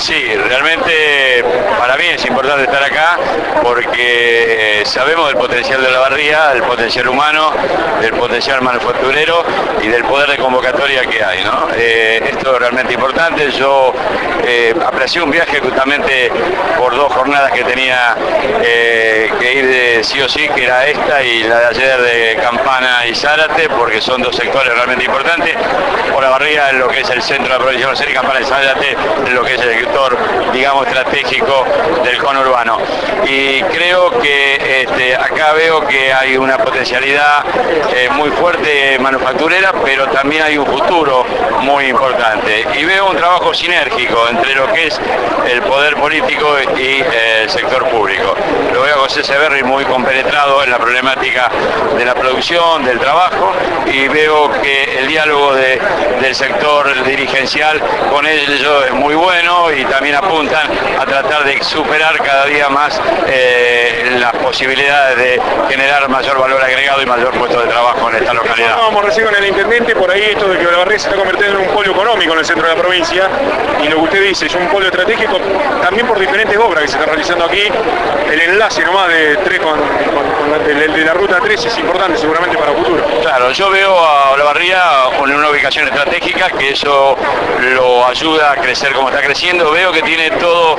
Sí, realmente para mí es importante estar acá porque eh, sabemos del potencial de la barría, del potencial humano, del potencial manufacturero y del poder de convocatoria que hay. ¿no? Eh, esto es realmente importante. Yo eh, aprecié un viaje justamente por dos jornadas que tenía que ir de sí o sí, que era esta y la de ayer de Campana y Zárate, porque son dos sectores realmente importantes. Por la barría en lo que es el centro de la provincia de Buenos Campana y Zárate en lo que es el sector, digamos, estratégico del conurbano. Y creo que este, acá veo que hay una potencialidad eh, muy fuerte manufacturera, pero también hay un futuro muy importante. Y veo un trabajo sinérgico entre lo que es el poder político y eh, el sector público. Lo veo a José Severri muy compenetrado en la problemática de la producción, del trabajo, y veo que el diálogo del sector dirigencial con ellos es muy bueno y también a tratar de superar cada día más eh, las posibilidades de generar mayor valor agregado y mayor puesto de trabajo en esta localidad. Vamos recién con el intendente, por ahí esto de que Olavarría se está convirtiendo en un polo económico en el centro de la provincia y lo que usted dice es un polo estratégico también por diferentes obras que se están realizando aquí. El enlace nomás de, tres con, de, la ruta 3 es importante seguramente para el futuro. Claro, yo veo a Olavarría en una ubicación estratégica que eso lo ayuda a crecer como está creciendo. Veo que tiene todos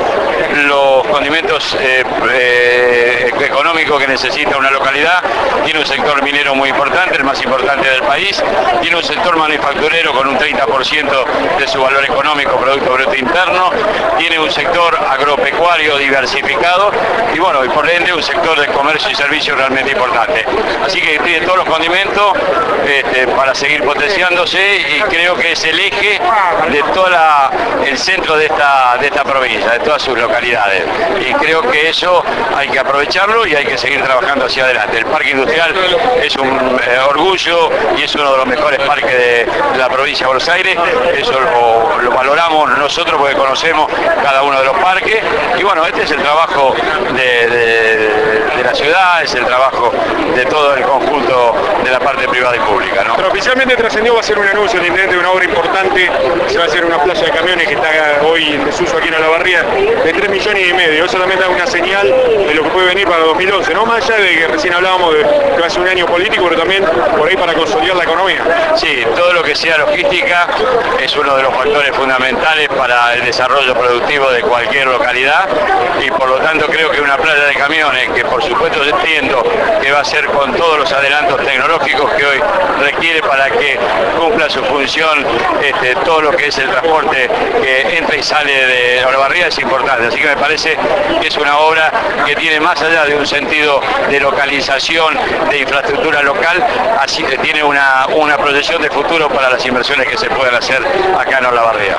los condimentos eh, eh, económicos que necesita una localidad, tiene un sector minero muy importante, el más importante del país, tiene un sector manufacturero con un 30% de su valor económico, Producto Bruto Interno, tiene un sector agropecuario diversificado y bueno, y por ende un sector de comercio y servicios realmente importante. Así que tiene todos los condimentos este, para seguir potenciándose y creo que es el eje de todo el centro de esta, de esta provincia, de todas sus localidades. Y creo que eso hay que aprovecharlo y hay que seguir trabajando hacia adelante. El parque industrial es un eh, orgullo y es uno de los mejores parques de, la provincia de Buenos Aires. Eso lo, valoramos nosotros porque conocemos cada uno de los parques. Y bueno, este es el trabajo de, es el trabajo de todo el conjunto de la parte privada y pública. Pero oficialmente trascendió va a ser un anuncio de una obra importante, se va a hacer una playa de camiones que está hoy en desuso aquí en la barría de 3 millones y medio. Eso también da una señal de lo que puede venir para 2011, no más allá de que recién hablábamos de que va a ser un año político, pero también por ahí para consolidar la economía. Sí, todo lo que sea logística es uno de los factores fundamentales para el desarrollo productivo de cualquier localidad y por lo tanto creo que una playa de camiones, que por supuesto entiendo que va a ser con todos los adelantos tecnológicos que hoy requiere para que cumpla su función este, todo lo que es el transporte que entra y sale de Olavarría es importante. Así que me parece que es una obra que tiene más allá de un sentido de localización de infraestructura local, así que tiene una, una proyección de futuro para las inversiones que se pueden hacer acá en Olavarría.